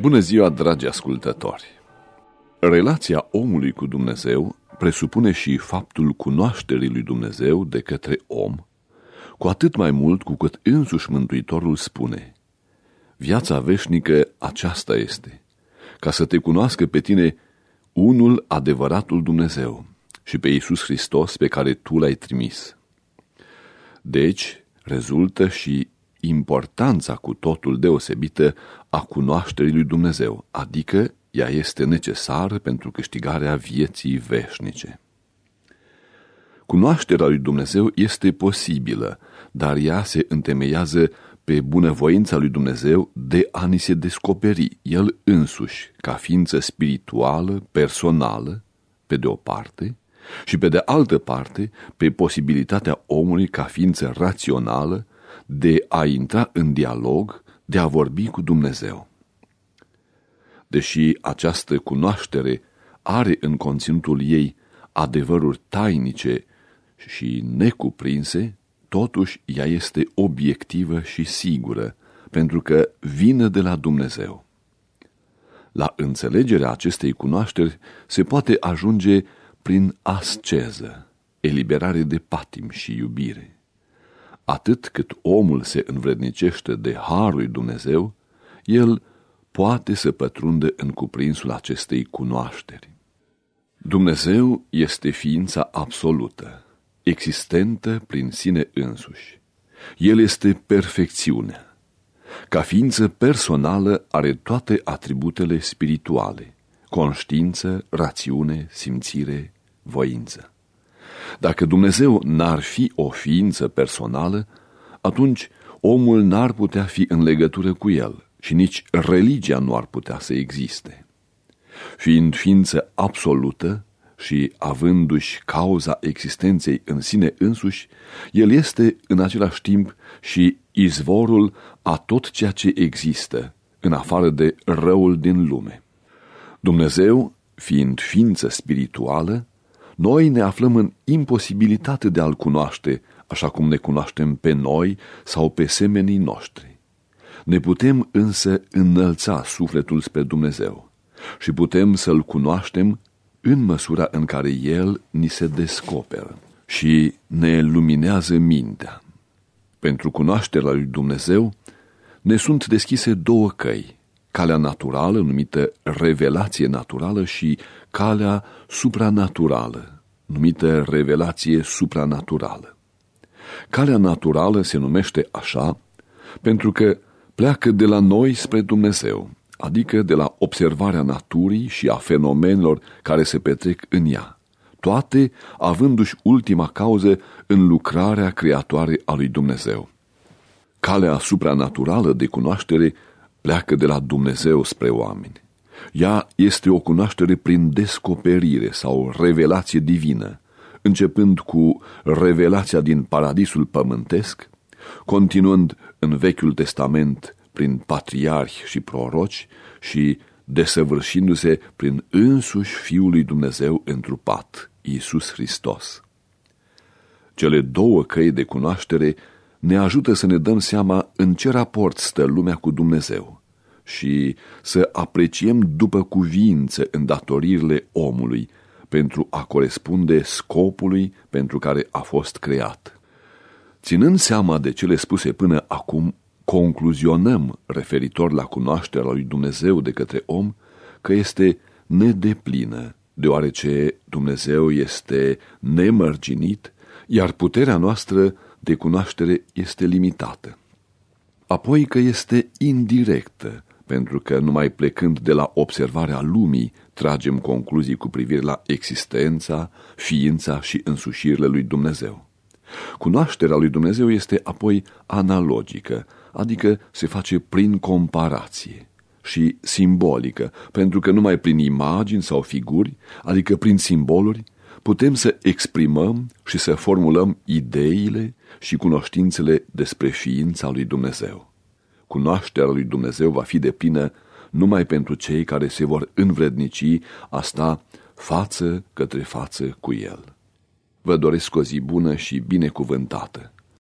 Bună ziua, dragi ascultători! Relația omului cu Dumnezeu presupune și faptul cunoașterii lui Dumnezeu de către om, cu atât mai mult cu cât însuși Mântuitorul spune Viața veșnică aceasta este, ca să te cunoască pe tine unul adevăratul Dumnezeu și pe Iisus Hristos pe care tu l-ai trimis. Deci, rezultă și importanța cu totul deosebită a cunoașterii lui Dumnezeu, adică ea este necesară pentru câștigarea vieții veșnice. Cunoașterea lui Dumnezeu este posibilă, dar ea se întemeiază pe bunăvoința lui Dumnezeu de a ni se descoperi El însuși ca ființă spirituală, personală, pe de o parte, și pe de altă parte pe posibilitatea omului ca ființă rațională de a intra în dialog, de a vorbi cu Dumnezeu. Deși această cunoaștere are în conținutul ei adevăruri tainice și necuprinse, totuși ea este obiectivă și sigură, pentru că vine de la Dumnezeu. La înțelegerea acestei cunoașteri se poate ajunge prin asceză, eliberare de patim și iubire. Atât cât omul se învrednicește de harul Dumnezeu, el poate să pătrunde în cuprinsul acestei cunoașteri. Dumnezeu este ființa absolută, existentă prin sine însuși. El este perfecțiunea. Ca ființă personală are toate atributele spirituale, conștiință, rațiune, simțire, voință. Dacă Dumnezeu n-ar fi o ființă personală, atunci omul n-ar putea fi în legătură cu el și nici religia nu ar putea să existe. Fiind ființă absolută și avându-și cauza existenței în sine însuși, el este în același timp și izvorul a tot ceea ce există, în afară de răul din lume. Dumnezeu, fiind ființă spirituală, noi ne aflăm în imposibilitate de a-L cunoaște, așa cum ne cunoaștem pe noi sau pe semenii noștri. Ne putem însă înălța sufletul spre Dumnezeu și putem să-L cunoaștem în măsura în care El ni se descoperă și ne luminează mintea. Pentru cunoașterea lui Dumnezeu ne sunt deschise două căi, calea naturală numită revelație naturală și calea supranaturală, numită revelație supranaturală. Calea naturală se numește așa pentru că pleacă de la noi spre Dumnezeu, adică de la observarea naturii și a fenomenelor care se petrec în ea, toate avându-și ultima cauză în lucrarea creatoare a lui Dumnezeu. Calea supranaturală de cunoaștere pleacă de la Dumnezeu spre oameni. Ea este o cunoaștere prin descoperire sau revelație divină, începând cu revelația din paradisul pământesc, continuând în Vechiul Testament prin patriarhi și proroci și desăvârșindu-se prin însuși Fiul lui Dumnezeu întrupat, Iisus Hristos. Cele două căi de cunoaștere ne ajută să ne dăm seama în ce raport stă lumea cu Dumnezeu și să apreciem după cuvință îndatoririle omului pentru a corespunde scopului pentru care a fost creat. Ținând seama de cele spuse până acum, concluzionăm referitor la cunoașterea lui Dumnezeu de către om că este nedeplină, deoarece Dumnezeu este nemărginit, iar puterea noastră de cunoaștere este limitată. Apoi că este indirectă, pentru că numai plecând de la observarea lumii tragem concluzii cu privire la existența, ființa și însușirile lui Dumnezeu. Cunoașterea lui Dumnezeu este apoi analogică, adică se face prin comparație și simbolică, pentru că numai prin imagini sau figuri, adică prin simboluri, putem să exprimăm și să formulăm ideile și cunoștințele despre ființa lui Dumnezeu. Cunoașterea lui Dumnezeu va fi de plină numai pentru cei care se vor învrednici asta față către față cu El. Vă doresc o zi bună și binecuvântată.